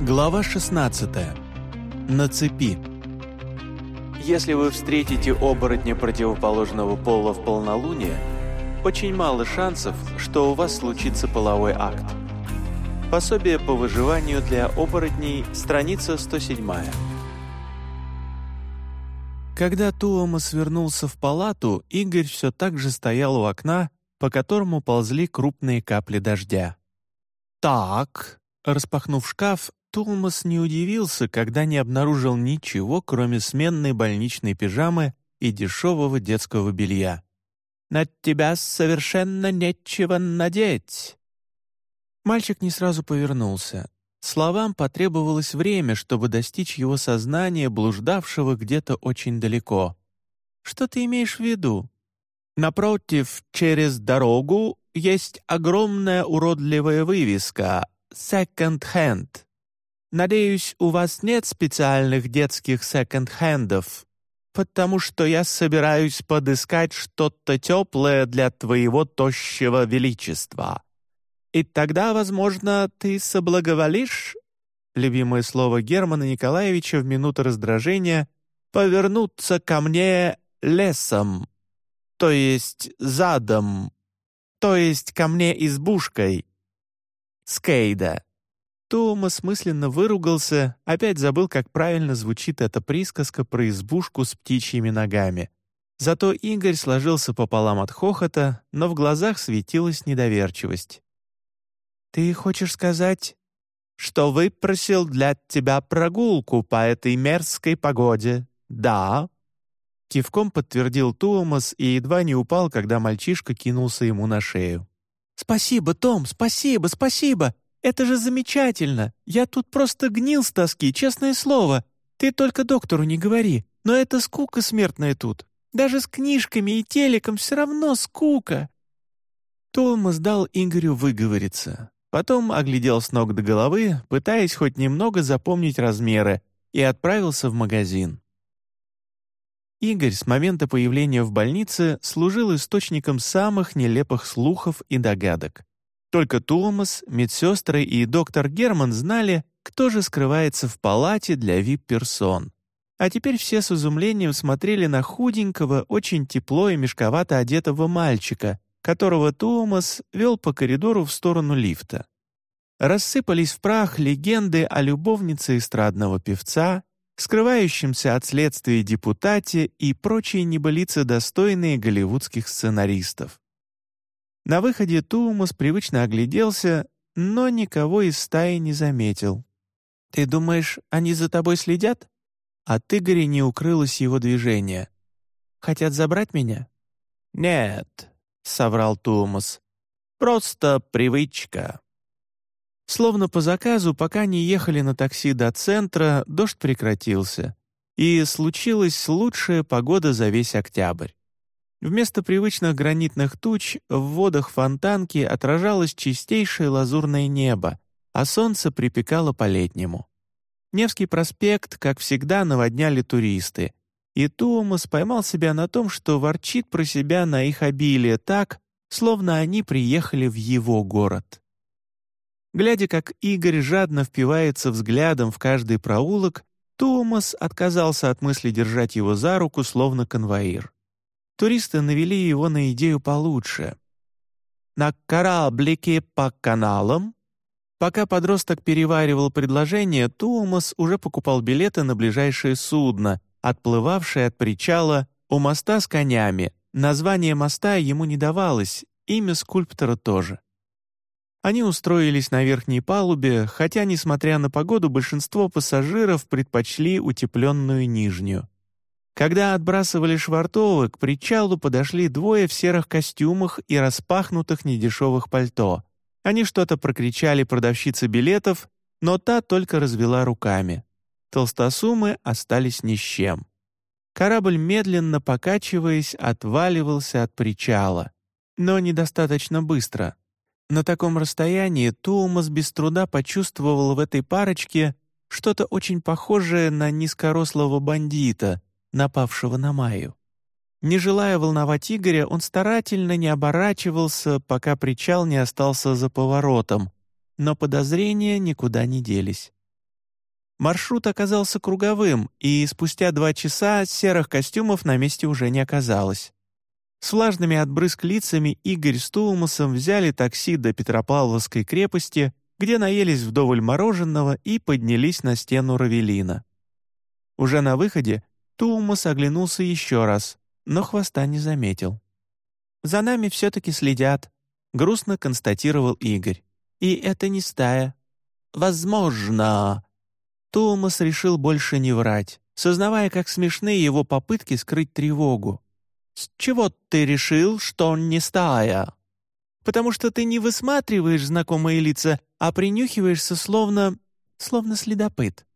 Глава 16. На цепи. Если вы встретите оборотня противоположного пола в полнолуние, очень мало шансов, что у вас случится половой акт. Пособие по выживанию для оборотней, страница 107. Когда Туомас вернулся в палату, Игорь все так же стоял у окна, по которому ползли крупные капли дождя. «Так», распахнув шкаф, Тулмас не удивился, когда не обнаружил ничего, кроме сменной больничной пижамы и дешевого детского белья. «На тебя совершенно нечего надеть!» Мальчик не сразу повернулся. Словам потребовалось время, чтобы достичь его сознания, блуждавшего где-то очень далеко. «Что ты имеешь в виду?» «Напротив, через дорогу есть огромная уродливая вывеска «Second Hand». Надеюсь, у вас нет специальных детских секонд-хендов, потому что я собираюсь подыскать что-то теплое для твоего тощего величества. И тогда, возможно, ты соблаговолишь, любимое слово Германа Николаевича в минуту раздражения, повернуться ко мне лесом, то есть задом, то есть ко мне избушкой. Скейда. Томас мысленно выругался, опять забыл, как правильно звучит эта присказка про избушку с птичьими ногами. Зато Игорь сложился пополам от хохота, но в глазах светилась недоверчивость. «Ты хочешь сказать, что выпросил для тебя прогулку по этой мерзкой погоде, да?» Кивком подтвердил Томас и едва не упал, когда мальчишка кинулся ему на шею. «Спасибо, Том, спасибо, спасибо! «Это же замечательно! Я тут просто гнил с тоски, честное слово. Ты только доктору не говори, но это скука смертная тут. Даже с книжками и телеком все равно скука!» Томас дал Игорю выговориться. Потом оглядел с ног до головы, пытаясь хоть немного запомнить размеры, и отправился в магазин. Игорь с момента появления в больнице служил источником самых нелепых слухов и догадок. Только Томас, медсестры и доктор Герман знали, кто же скрывается в палате для вип-персон. А теперь все с изумлением смотрели на худенького, очень тепло и мешковато одетого мальчика, которого Томас вел по коридору в сторону лифта. Рассыпались в прах легенды о любовнице эстрадного певца, скрывающемся от следствия депутате и прочие небылицы, достойные голливудских сценаристов. На выходе Туумас привычно огляделся, но никого из стаи не заметил. «Ты думаешь, они за тобой следят?» От Игоря не укрылось его движение. «Хотят забрать меня?» «Нет», — соврал Туумас. «Просто привычка». Словно по заказу, пока не ехали на такси до центра, дождь прекратился. И случилась лучшая погода за весь октябрь. Вместо привычных гранитных туч в водах фонтанки отражалось чистейшее лазурное небо, а солнце припекало по-летнему. Невский проспект, как всегда, наводняли туристы, и Туумас поймал себя на том, что ворчит про себя на их обилие так, словно они приехали в его город. Глядя, как Игорь жадно впивается взглядом в каждый проулок, Туумас отказался от мысли держать его за руку, словно конвоир туристы навели его на идею получше. На кораблике по каналам Пока подросток переваривал предложение, Туумас уже покупал билеты на ближайшее судно, отплывавшее от причала у моста с конями. Название моста ему не давалось, имя скульптора тоже. Они устроились на верхней палубе, хотя, несмотря на погоду, большинство пассажиров предпочли утепленную нижнюю. Когда отбрасывали швартовы, к причалу подошли двое в серых костюмах и распахнутых недешевых пальто. Они что-то прокричали продавщице билетов, но та только развела руками. Толстосумы остались ни с чем. Корабль, медленно покачиваясь, отваливался от причала. Но недостаточно быстро. На таком расстоянии Туумас без труда почувствовал в этой парочке что-то очень похожее на низкорослого бандита — напавшего на Майю. Не желая волновать Игоря, он старательно не оборачивался, пока причал не остался за поворотом, но подозрения никуда не делись. Маршрут оказался круговым, и спустя два часа серых костюмов на месте уже не оказалось. С влажными от брызг лицами Игорь с Туумасом взяли такси до Петропавловской крепости, где наелись вдоволь мороженого и поднялись на стену Равелина. Уже на выходе Туумас оглянулся еще раз, но хвоста не заметил. «За нами все-таки следят», — грустно констатировал Игорь. «И это не стая». «Возможно». Туумас решил больше не врать, сознавая, как смешны его попытки скрыть тревогу. «С чего ты решил, что он не стая?» «Потому что ты не высматриваешь знакомые лица, а принюхиваешься словно... словно следопыт».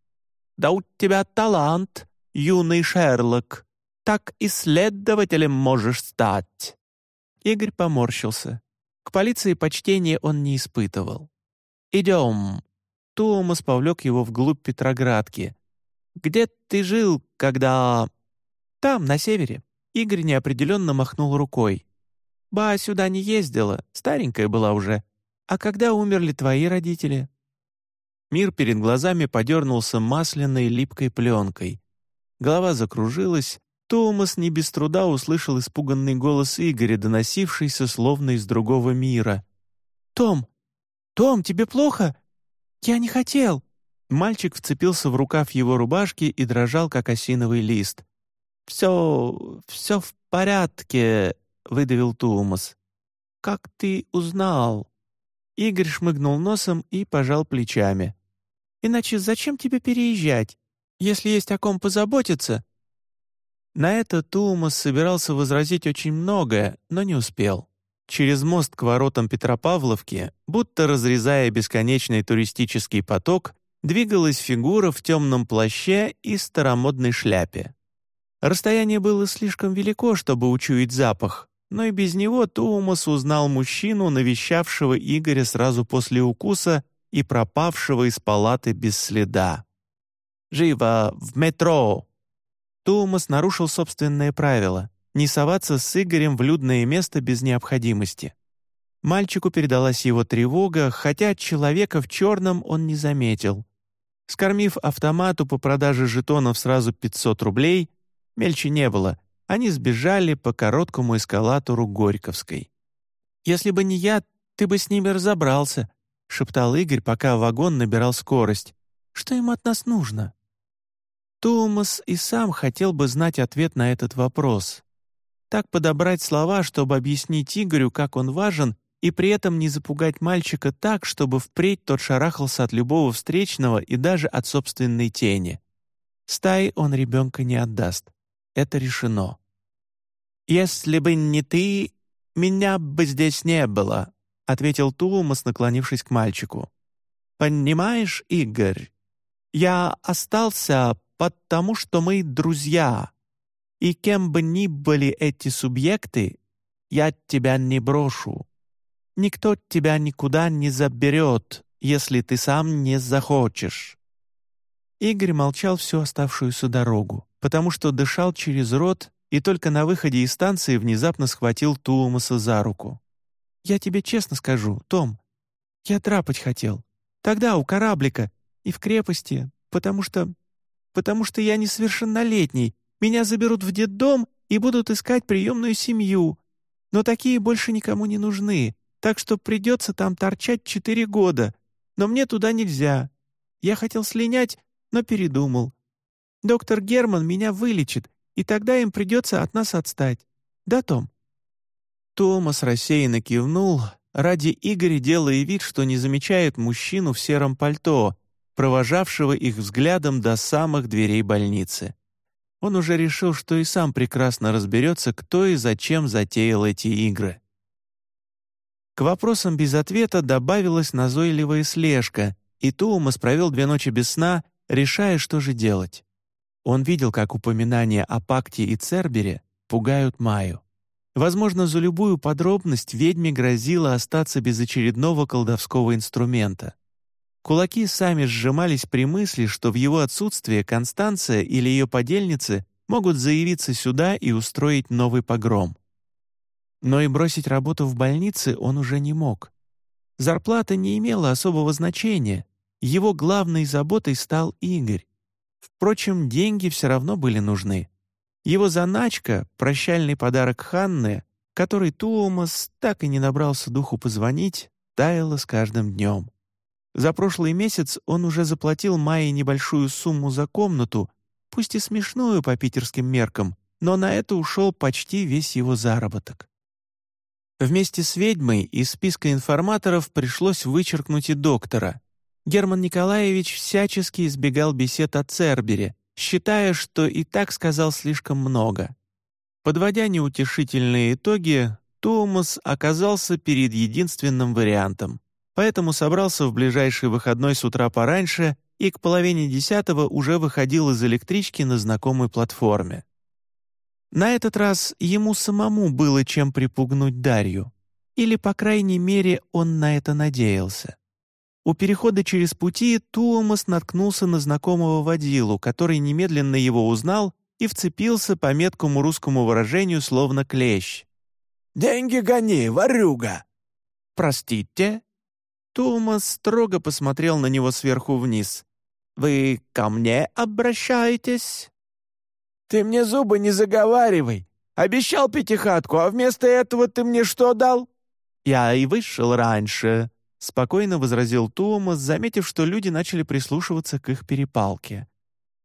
«Да у тебя талант, юный Шерлок. Так исследователем можешь стать». Игорь поморщился. К полиции почтения он не испытывал. «Идем». Туомас повлек его вглубь Петроградки. «Где ты жил, когда...» «Там, на севере. Игорь неопределенно махнул рукой. «Ба сюда не ездила, старенькая была уже. А когда умерли твои родители?» Мир перед глазами подернулся масляной липкой пленкой. Голова закружилась, Томас не без труда услышал испуганный голос Игоря, доносившийся словно из другого мира. «Том! Том, тебе плохо? Я не хотел!» Мальчик вцепился в рукав его рубашки и дрожал, как осиновый лист. «Все... все в порядке», — выдавил Тумас. «Как ты узнал?» Игорь шмыгнул носом и пожал плечами. «Иначе зачем тебе переезжать? Если есть о ком позаботиться...» На это Тумас собирался возразить очень многое, но не успел. Через мост к воротам Петропавловки, будто разрезая бесконечный туристический поток, двигалась фигура в темном плаще и старомодной шляпе. Расстояние было слишком велико, чтобы учуять запах, но и без него Туумас узнал мужчину, навещавшего Игоря сразу после укуса и пропавшего из палаты без следа. «Живо! В метро!» Туумас нарушил собственное правило — не соваться с Игорем в людное место без необходимости. Мальчику передалась его тревога, хотя человека в черном он не заметил. Скормив автомату по продаже жетонов сразу 500 рублей, Мельче не было. Они сбежали по короткому эскалатору Горьковской. «Если бы не я, ты бы с ними разобрался», — шептал Игорь, пока вагон набирал скорость. «Что им от нас нужно?» Томас и сам хотел бы знать ответ на этот вопрос. Так подобрать слова, чтобы объяснить Игорю, как он важен, и при этом не запугать мальчика так, чтобы впредь тот шарахался от любого встречного и даже от собственной тени. Стаи он ребенка не отдаст. Это решено. «Если бы не ты, меня бы здесь не было», — ответил Туумас, наклонившись к мальчику. «Понимаешь, Игорь, я остался потому, что мы друзья, и кем бы ни были эти субъекты, я тебя не брошу. Никто тебя никуда не заберет, если ты сам не захочешь». Игорь молчал всю оставшуюся дорогу потому что дышал через рот и только на выходе из станции внезапно схватил Туумаса за руку. «Я тебе честно скажу, Том, я драпать хотел. Тогда у кораблика и в крепости, потому что... потому что я несовершеннолетний. Меня заберут в детдом и будут искать приемную семью. Но такие больше никому не нужны, так что придется там торчать четыре года. Но мне туда нельзя. Я хотел слинять, но передумал. Доктор Герман меня вылечит, и тогда им придется от нас отстать. Да, Том?» Томас рассеянно кивнул, ради Игоря делая вид, что не замечает мужчину в сером пальто, провожавшего их взглядом до самых дверей больницы. Он уже решил, что и сам прекрасно разберется, кто и зачем затеял эти игры. К вопросам без ответа добавилась назойливая слежка, и Туумас провел две ночи без сна, решая, что же делать. Он видел, как упоминания о Пакте и Цербере пугают Майю. Возможно, за любую подробность ведьме грозило остаться без очередного колдовского инструмента. Кулаки сами сжимались при мысли, что в его отсутствие Констанция или ее подельницы могут заявиться сюда и устроить новый погром. Но и бросить работу в больнице он уже не мог. Зарплата не имела особого значения, его главной заботой стал Игорь. Впрочем, деньги все равно были нужны. Его заначка, прощальный подарок Ханны, который Туомас так и не набрался духу позвонить, таяла с каждым днем. За прошлый месяц он уже заплатил Майе небольшую сумму за комнату, пусть и смешную по питерским меркам, но на это ушел почти весь его заработок. Вместе с ведьмой из списка информаторов пришлось вычеркнуть и доктора. Герман Николаевич всячески избегал бесед о Цербере, считая, что и так сказал слишком много. Подводя неутешительные итоги, Томас оказался перед единственным вариантом, поэтому собрался в ближайший выходной с утра пораньше и к половине десятого уже выходил из электрички на знакомой платформе. На этот раз ему самому было чем припугнуть Дарью. Или, по крайней мере, он на это надеялся. У перехода через пути Туомас наткнулся на знакомого водилу, который немедленно его узнал и вцепился по меткому русскому выражению словно клещ. «Деньги гони, ворюга!» «Простите?» Туомас строго посмотрел на него сверху вниз. «Вы ко мне обращаетесь?» «Ты мне зубы не заговаривай! Обещал пятихатку, а вместо этого ты мне что дал?» «Я и вышел раньше», — спокойно возразил Туумас, заметив, что люди начали прислушиваться к их перепалке.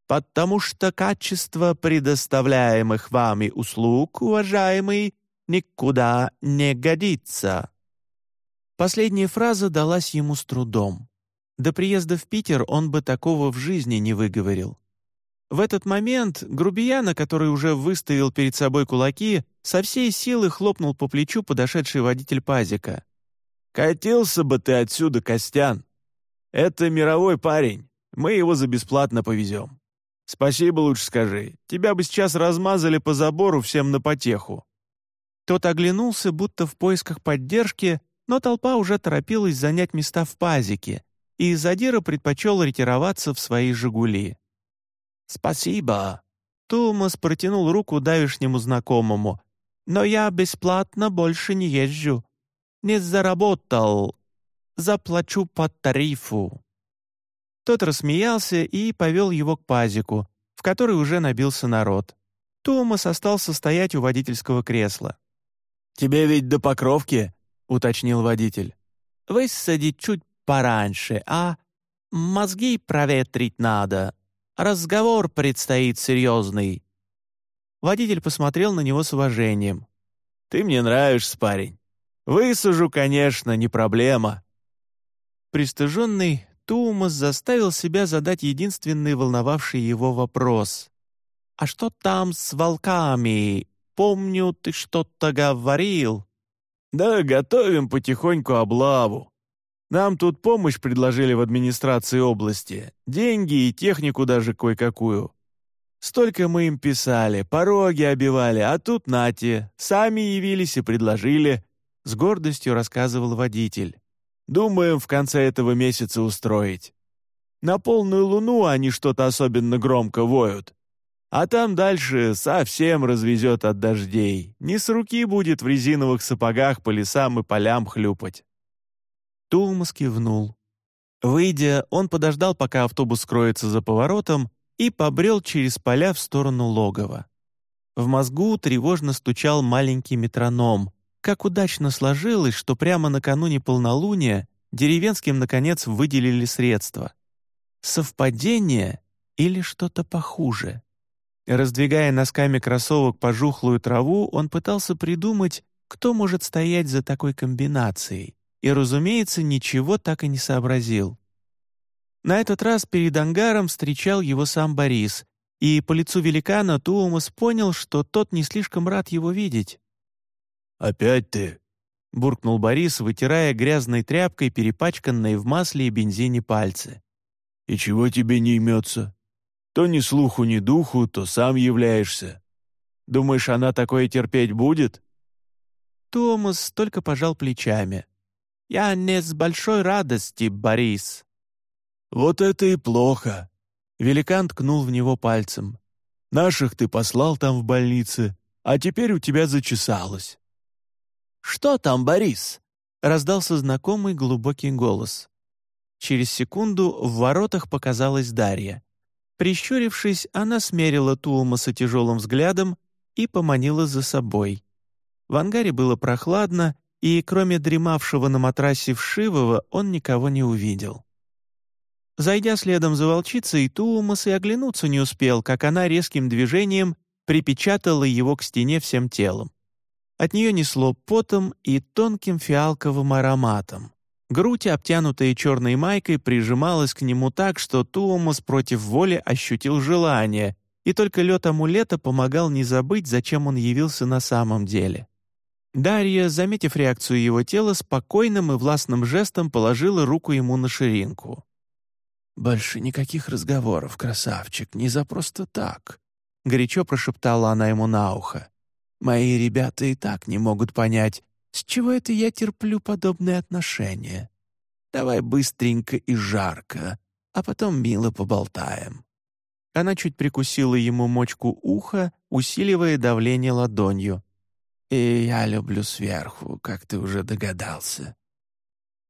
«Потому что качество предоставляемых вами услуг, уважаемый, никуда не годится». Последняя фраза далась ему с трудом. До приезда в Питер он бы такого в жизни не выговорил. В этот момент грубияна, который уже выставил перед собой кулаки, со всей силы хлопнул по плечу подошедший водитель пазика. «Катился бы ты отсюда, Костян! Это мировой парень, мы его за бесплатно повезем. Спасибо лучше скажи, тебя бы сейчас размазали по забору всем на потеху». Тот оглянулся, будто в поисках поддержки, но толпа уже торопилась занять места в пазике, и Задира предпочел ретироваться в свои «Жигули». «Спасибо». Томас протянул руку давишнему знакомому. «Но я бесплатно больше не езжу. Не заработал. Заплачу по тарифу». Тот рассмеялся и повел его к пазику, в который уже набился народ. Томас остался стоять у водительского кресла. «Тебе ведь до покровки?» — уточнил водитель. «Высадить чуть пораньше, а? Мозги проветрить надо, Разговор предстоит серьезный». Водитель посмотрел на него с уважением. «Ты мне нравишься, парень. Высажу, конечно, не проблема». Пристыженный, Тумас заставил себя задать единственный волновавший его вопрос. «А что там с волками? Помню, ты что-то говорил». «Да, готовим потихоньку облаву. Нам тут помощь предложили в администрации области, деньги и технику даже кое-какую. Столько мы им писали, пороги обивали, а тут нате, сами явились и предложили», — с гордостью рассказывал водитель. «Думаем в конце этого месяца устроить. На полную луну они что-то особенно громко воют. А там дальше совсем развезет от дождей. Не с руки будет в резиновых сапогах по лесам и полям хлюпать. Тулмас кивнул. Выйдя, он подождал, пока автобус скроется за поворотом, и побрел через поля в сторону логова. В мозгу тревожно стучал маленький метроном. Как удачно сложилось, что прямо накануне полнолуния деревенским, наконец, выделили средства. Совпадение или что-то похуже? Раздвигая носками кроссовок пожухлую траву, он пытался придумать, кто может стоять за такой комбинацией и, разумеется, ничего так и не сообразил. На этот раз перед ангаром встречал его сам Борис, и по лицу великана Туумас понял, что тот не слишком рад его видеть. «Опять ты?» — буркнул Борис, вытирая грязной тряпкой перепачканные в масле и бензине пальцы. «И чего тебе не имется? То ни слуху, ни духу, то сам являешься. Думаешь, она такое терпеть будет?» Томас только пожал плечами. «Я не с большой радости, Борис». «Вот это и плохо!» Великан ткнул в него пальцем. «Наших ты послал там в больнице, а теперь у тебя зачесалось». «Что там, Борис?» — раздался знакомый глубокий голос. Через секунду в воротах показалась Дарья. Прищурившись, она смерила Туумаса тяжелым взглядом и поманила за собой. В ангаре было прохладно, и кроме дремавшего на матрасе вшивого он никого не увидел. Зайдя следом за волчицей, Туумас и оглянуться не успел, как она резким движением припечатала его к стене всем телом. От нее несло потом и тонким фиалковым ароматом. Грудь, обтянутая черной майкой, прижималась к нему так, что Туумас против воли ощутил желание, и только лед амулета помогал не забыть, зачем он явился на самом деле. Дарья, заметив реакцию его тела, спокойным и властным жестом положила руку ему на ширинку. «Больше никаких разговоров, красавчик, не за просто так», — горячо прошептала она ему на ухо. «Мои ребята и так не могут понять, с чего это я терплю подобные отношения. Давай быстренько и жарко, а потом мило поболтаем». Она чуть прикусила ему мочку уха, усиливая давление ладонью. И я люблю сверху, как ты уже догадался».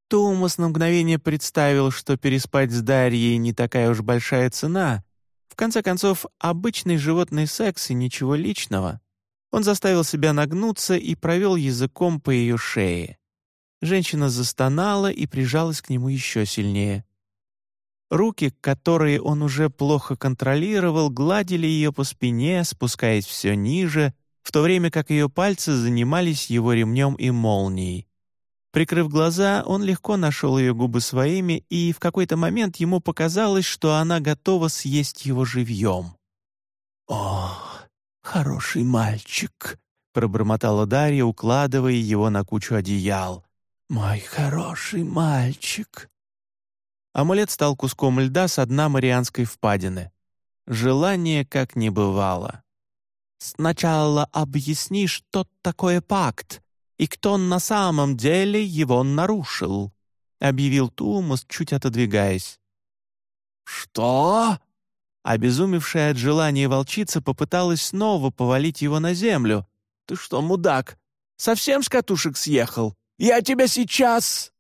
Томас на мгновение представил, что переспать с Дарьей не такая уж большая цена. В конце концов, обычный животный секс и ничего личного. Он заставил себя нагнуться и провел языком по ее шее. Женщина застонала и прижалась к нему еще сильнее. Руки, которые он уже плохо контролировал, гладили ее по спине, спускаясь все ниже, в то время как ее пальцы занимались его ремнем и молнией. Прикрыв глаза, он легко нашел ее губы своими, и в какой-то момент ему показалось, что она готова съесть его живьем. «О, хороший мальчик!» — пробормотала Дарья, укладывая его на кучу одеял. «Мой хороший мальчик!» Амулет стал куском льда с дна Марианской впадины. Желание как не бывало. Сначала объясни, что такое пакт и кто на самом деле его нарушил», — объявил Тумас, чуть отодвигаясь. «Что?» Обезумевшая от желания волчица попыталась снова повалить его на землю. «Ты что, мудак, совсем с катушек съехал? Я тебя сейчас...»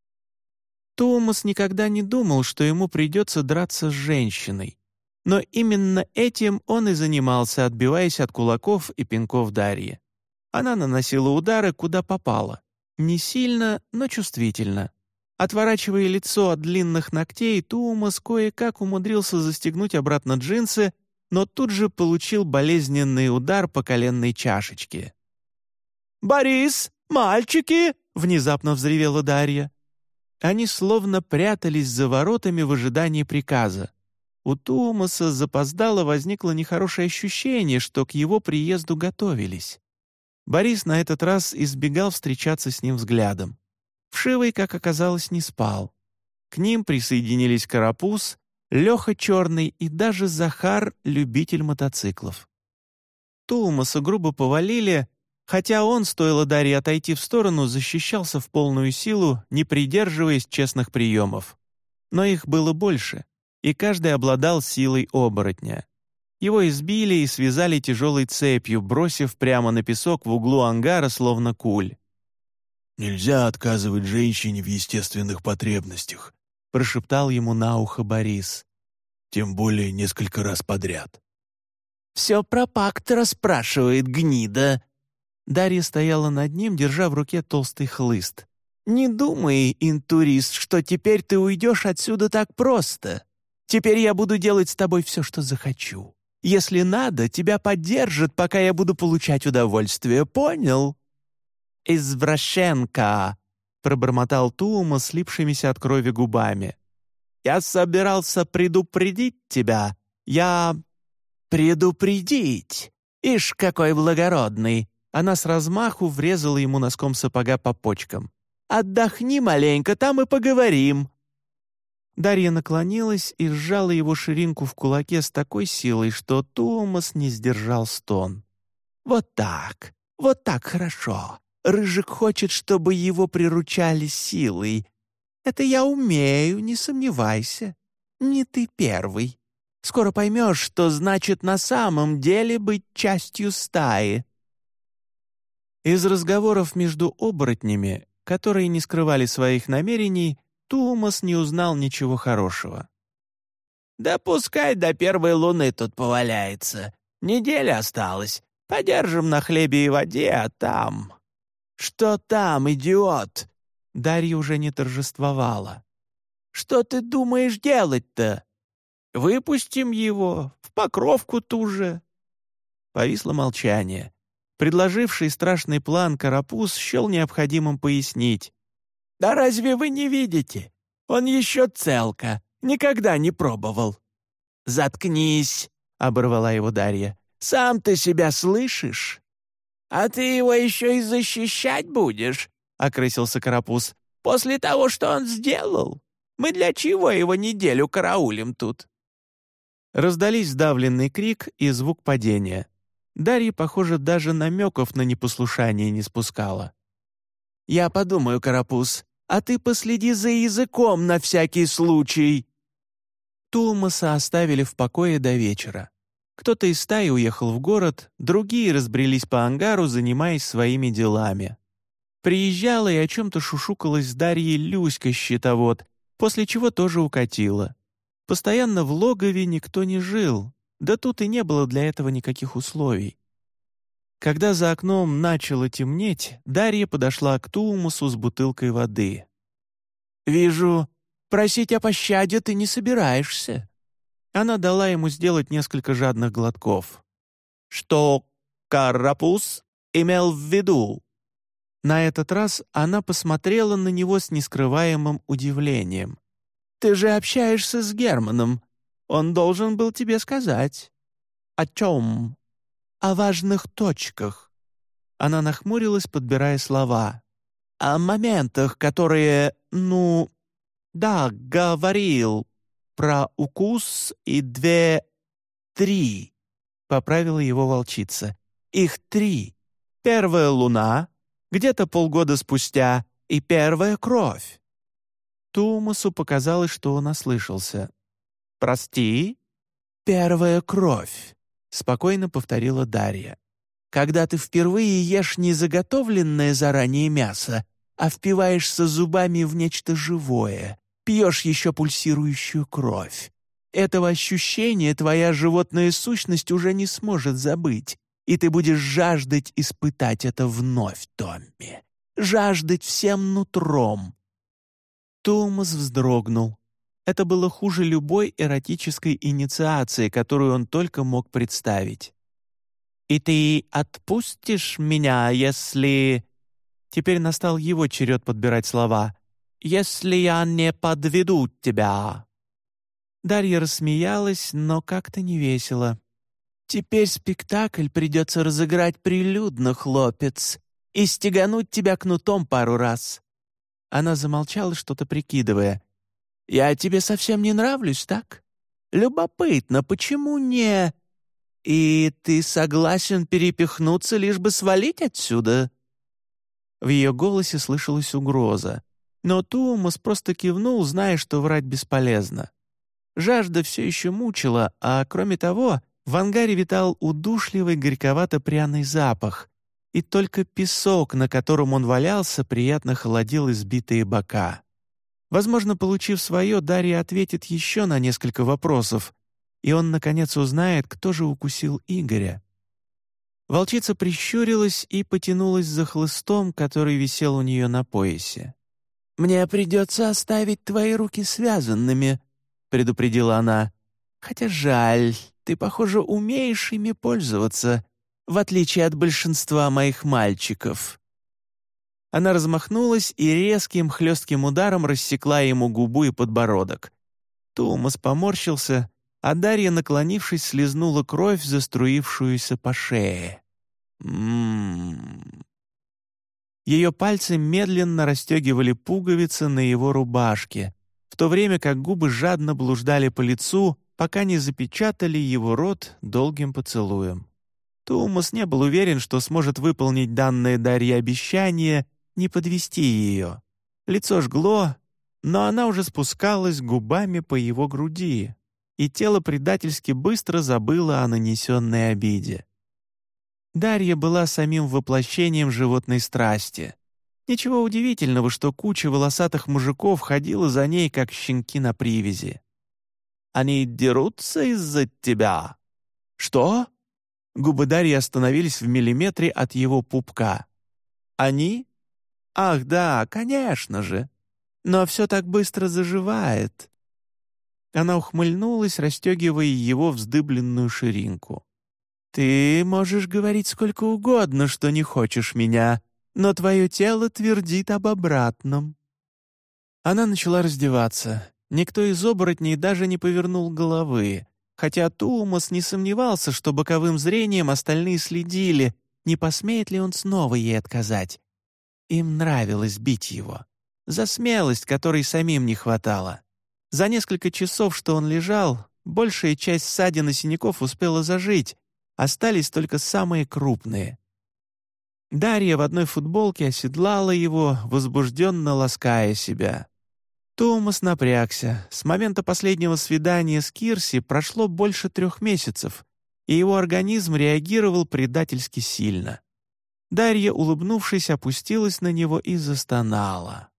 Томас никогда не думал, что ему придется драться с женщиной. Но именно этим он и занимался, отбиваясь от кулаков и пинков Дарьи. Она наносила удары, куда попало. Не сильно, но чувствительно. Отворачивая лицо от длинных ногтей, Туумас кое-как умудрился застегнуть обратно джинсы, но тут же получил болезненный удар по коленной чашечке. «Борис! Мальчики!» — внезапно взревела Дарья. Они словно прятались за воротами в ожидании приказа. У Томаса запоздало возникло нехорошее ощущение, что к его приезду готовились. Борис на этот раз избегал встречаться с ним взглядом. Вшивый, как оказалось, не спал. К ним присоединились Карапуз, Леха Черный и даже Захар, любитель мотоциклов. Тулмаса грубо повалили, хотя он, стоило Дарье отойти в сторону, защищался в полную силу, не придерживаясь честных приемов. Но их было больше и каждый обладал силой оборотня. Его избили и связали тяжелой цепью, бросив прямо на песок в углу ангара, словно куль. «Нельзя отказывать женщине в естественных потребностях», — прошептал ему на ухо Борис. «Тем более несколько раз подряд». «Все про пакт расспрашивает гнида». Дарья стояла над ним, держа в руке толстый хлыст. «Не думай, интурист, что теперь ты уйдешь отсюда так просто. Теперь я буду делать с тобой все, что захочу. Если надо, тебя поддержат, пока я буду получать удовольствие, понял?» «Извращенка!» — пробормотал Туума слипшимися от крови губами. «Я собирался предупредить тебя. Я...» «Предупредить! Ишь, какой благородный!» Она с размаху врезала ему носком сапога по почкам. «Отдохни маленько, там и поговорим. Дарья наклонилась и сжала его ширинку в кулаке с такой силой, что Томас не сдержал стон. «Вот так, вот так хорошо. Рыжик хочет, чтобы его приручали силой. Это я умею, не сомневайся. Не ты первый. Скоро поймешь, что значит на самом деле быть частью стаи». Из разговоров между оборотнями, которые не скрывали своих намерений, Тумас не узнал ничего хорошего. «Да пускай до первой луны тут поваляется. Неделя осталась. Подержим на хлебе и воде, а там...» «Что там, идиот?» Дарья уже не торжествовала. «Что ты думаешь делать-то?» «Выпустим его, в покровку ту же». Повисло молчание. Предложивший страшный план Карапуз счел необходимым пояснить. «Да разве вы не видите? Он еще целка, никогда не пробовал». «Заткнись», — оборвала его Дарья. «Сам ты себя слышишь?» «А ты его еще и защищать будешь?» — окрысился Карапуз. «После того, что он сделал? Мы для чего его неделю караулим тут?» Раздались сдавленный крик и звук падения. Дарья, похоже, даже намеков на непослушание не спускала. «Я подумаю, Карапуз, а ты последи за языком на всякий случай!» Тулмаса оставили в покое до вечера. Кто-то из стаи уехал в город, другие разбрелись по ангару, занимаясь своими делами. Приезжала и о чем-то шушукалась с Дарьей Люська-щитовод, после чего тоже укатила. Постоянно в логове никто не жил, да тут и не было для этого никаких условий. Когда за окном начало темнеть, Дарья подошла к Туумусу с бутылкой воды. «Вижу, просить о пощаде ты не собираешься». Она дала ему сделать несколько жадных глотков. «Что Карапус имел в виду?» На этот раз она посмотрела на него с нескрываемым удивлением. «Ты же общаешься с Германом. Он должен был тебе сказать». «О чем?» «О важных точках». Она нахмурилась, подбирая слова. «О моментах, которые, ну...» «Да, говорил про укус и две... три», — поправила его волчица. «Их три. Первая луна, где-то полгода спустя, и первая кровь». Тумасу показалось, что он ослышался. «Прости?» «Первая кровь», — спокойно повторила Дарья. «Когда ты впервые ешь не заготовленное заранее мясо, а впиваешься зубами в нечто живое, пьешь еще пульсирующую кровь. Этого ощущения твоя животная сущность уже не сможет забыть, и ты будешь жаждать испытать это вновь, Томми. Жаждать всем нутром». Томас вздрогнул. Это было хуже любой эротической инициации, которую он только мог представить. «И ты отпустишь меня, если...» Теперь настал его черед подбирать слова. «Если я не подведу тебя». Дарья рассмеялась, но как-то не весело. «Теперь спектакль придется разыграть прилюдно, хлопец, и стегануть тебя кнутом пару раз». Она замолчала, что-то прикидывая. Я тебе совсем не нравлюсь, так? Любопытно, почему не... И ты согласен перепихнуться, лишь бы свалить отсюда?» В ее голосе слышалась угроза. Но Туумас просто кивнул, зная, что врать бесполезно. Жажда все еще мучила, а кроме того, в ангаре витал удушливый горьковато-пряный запах, и только песок, на котором он валялся, приятно холодил избитые бока. Возможно, получив свое, Дарья ответит еще на несколько вопросов, и он, наконец, узнает, кто же укусил Игоря. Волчица прищурилась и потянулась за хлыстом, который висел у нее на поясе. «Мне придется оставить твои руки связанными», — предупредила она. «Хотя жаль, ты, похоже, умеешь ими пользоваться, в отличие от большинства моих мальчиков». Она размахнулась и резким хлестким ударом рассекла ему губу и подбородок. Томас поморщился, а Дарья, наклонившись, слезнула кровь, заструившуюся по шее. «М-м-м...» Ее пальцы медленно расстегивали пуговицы на его рубашке, в то время как губы жадно блуждали по лицу, пока не запечатали его рот долгим поцелуем. Томас не был уверен, что сможет выполнить данное Дарье обещание не подвести ее. Лицо жгло, но она уже спускалась губами по его груди, и тело предательски быстро забыло о нанесенной обиде. Дарья была самим воплощением животной страсти. Ничего удивительного, что куча волосатых мужиков ходила за ней, как щенки на привязи. «Они дерутся из-за тебя?» «Что?» Губы Дарьи остановились в миллиметре от его пупка. «Они? Ах, да, конечно же. Но все так быстро заживает». Она ухмыльнулась, расстегивая его вздыбленную ширинку. «Ты можешь говорить сколько угодно, что не хочешь меня, но твое тело твердит об обратном». Она начала раздеваться. Никто из оборотней даже не повернул головы, хотя Туумас не сомневался, что боковым зрением остальные следили, не посмеет ли он снова ей отказать. Им нравилось бить его. За смелость, которой самим не хватало. За несколько часов, что он лежал, большая часть ссадин и синяков успела зажить, остались только самые крупные. Дарья в одной футболке оседлала его, возбужденно лаская себя. Томас напрягся. С момента последнего свидания с Кирси прошло больше трех месяцев, и его организм реагировал предательски сильно. Дарья, улыбнувшись, опустилась на него и застонала.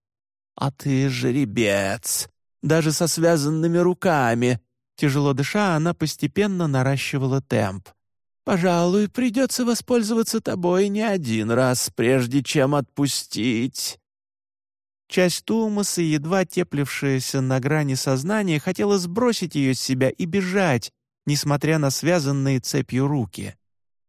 «А ты жеребец! Даже со связанными руками!» Тяжело дыша, она постепенно наращивала темп. «Пожалуй, придется воспользоваться тобой не один раз, прежде чем отпустить». Часть Тумаса, едва теплившаяся на грани сознания, хотела сбросить ее с себя и бежать, несмотря на связанные цепью руки.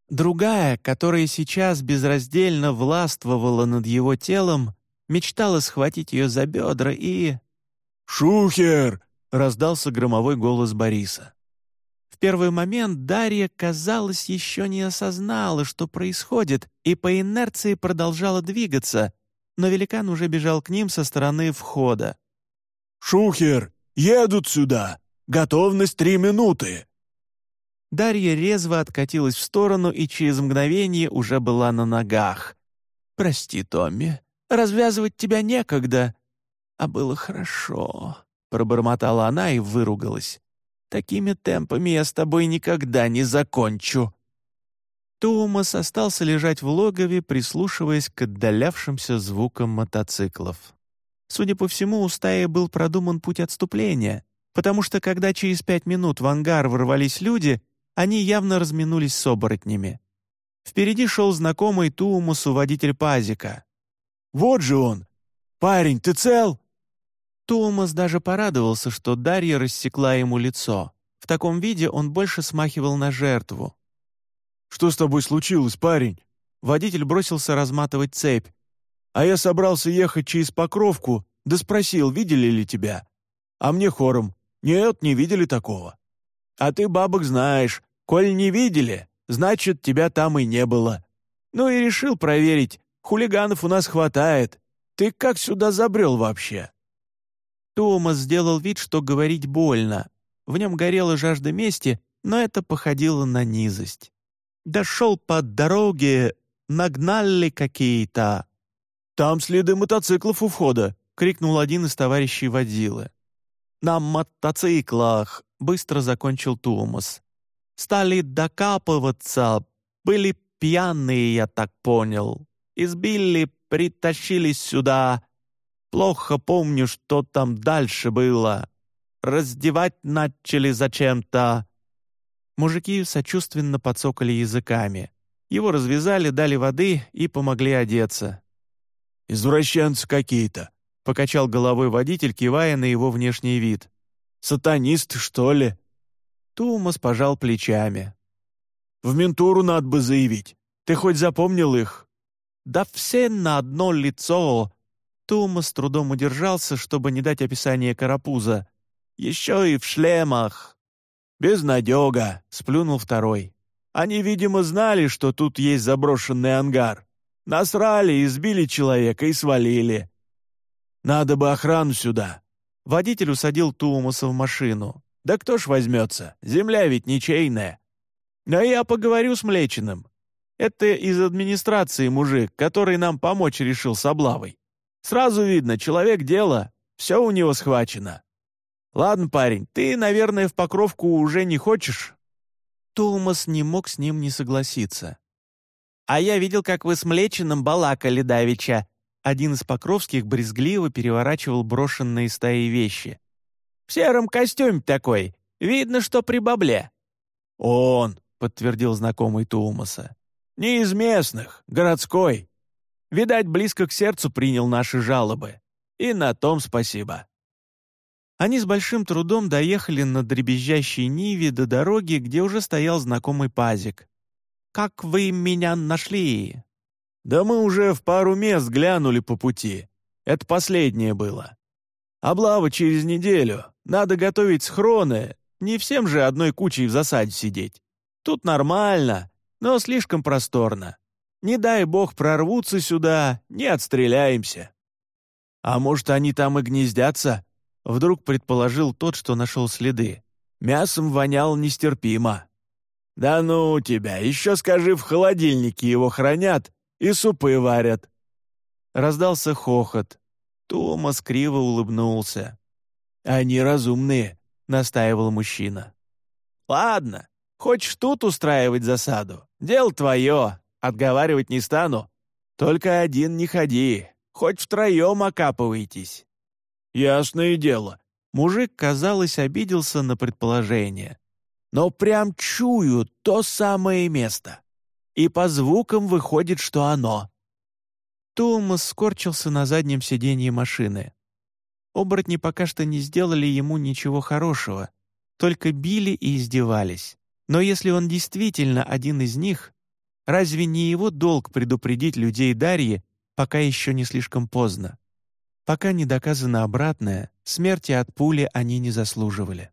Другая, которая сейчас безраздельно властвовала над его телом, мечтала схватить ее за бедра и... «Шухер!» — раздался громовой голос Бориса. Первый момент Дарья, казалось, еще не осознала, что происходит, и по инерции продолжала двигаться, но великан уже бежал к ним со стороны входа. «Шухер! Едут сюда! Готовность три минуты!» Дарья резво откатилась в сторону и через мгновение уже была на ногах. «Прости, Томми, развязывать тебя некогда». «А было хорошо», — пробормотала она и выругалась. «Такими темпами я с тобой никогда не закончу». Томас остался лежать в логове, прислушиваясь к отдалявшимся звукам мотоциклов. Судя по всему, у стаи был продуман путь отступления, потому что когда через пять минут в ангар ворвались люди — они явно разминулись с оборотнями. Впереди шел знакомый Туумусу водитель пазика. «Вот же он! Парень, ты цел?» Туумас даже порадовался, что Дарья рассекла ему лицо. В таком виде он больше смахивал на жертву. «Что с тобой случилось, парень?» Водитель бросился разматывать цепь. «А я собрался ехать через Покровку, да спросил, видели ли тебя. А мне хором. Нет, не видели такого. А ты бабок знаешь. Коль не видели, значит, тебя там и не было. Ну и решил проверить. Хулиганов у нас хватает. Ты как сюда забрел вообще?» Томас сделал вид, что говорить больно. В нем горела жажда мести, но это походило на низость. «Дошел по дороге, нагнали какие-то». «Там следы мотоциклов у входа», — крикнул один из товарищей водилы. «На мотоциклах», — быстро закончил Томас. «Стали докапываться, были пьяные, я так понял. Избили, притащились сюда. Плохо помню, что там дальше было. Раздевать начали зачем-то». Мужики сочувственно подсокали языками. Его развязали, дали воды и помогли одеться. «Извращенцы какие-то», — покачал головой водитель, кивая на его внешний вид. «Сатанист, что ли?» Тумас пожал плечами. «В ментуру надо бы заявить. Ты хоть запомнил их?» «Да все на одно лицо!» Тумас с трудом удержался, чтобы не дать описание карапуза. «Еще и в шлемах!» «Безнадега!» — сплюнул второй. «Они, видимо, знали, что тут есть заброшенный ангар. Насрали, избили человека и свалили. Надо бы охрану сюда». Водитель усадил Туумаса в машину. «Да кто ж возьмется? Земля ведь ничейная». «А я поговорю с Млечиным. Это из администрации мужик, который нам помочь решил с облавой. Сразу видно, человек дело, все у него схвачено. Ладно, парень, ты, наверное, в Покровку уже не хочешь?» Тулмас не мог с ним не согласиться. «А я видел, как вы с Млечиным балакали давеча. один из Покровских брезгливо переворачивал брошенные стаи вещи. «В сером костюме такой. Видно, что при бабле». «Он», — подтвердил знакомый Туумаса. «Не из местных, городской. Видать, близко к сердцу принял наши жалобы. И на том спасибо». Они с большим трудом доехали на дребезжащей Ниве до дороги, где уже стоял знакомый пазик. «Как вы меня нашли?» «Да мы уже в пару мест глянули по пути. Это последнее было. Облава через неделю. Надо готовить схроны. Не всем же одной кучей в засаде сидеть. Тут нормально, но слишком просторно. Не дай бог прорвутся сюда, не отстреляемся». «А может, они там и гнездятся?» Вдруг предположил тот, что нашел следы. Мясом вонял нестерпимо. «Да ну тебя, еще скажи, в холодильнике его хранят и супы варят». Раздался хохот. Томас криво улыбнулся. «Они разумные», — настаивал мужчина. «Ладно, хочешь тут устраивать засаду? Дело твое, отговаривать не стану. Только один не ходи, хоть втроем окапывайтесь». «Ясное дело». Мужик, казалось, обиделся на предположение. «Но прям чую то самое место. И по звукам выходит, что оно». Томас скорчился на заднем сиденье машины. Оборотни пока что не сделали ему ничего хорошего, только били и издевались. Но если он действительно один из них, разве не его долг предупредить людей Дарьи, пока еще не слишком поздно? Пока не доказано обратное, смерти от пули они не заслуживали.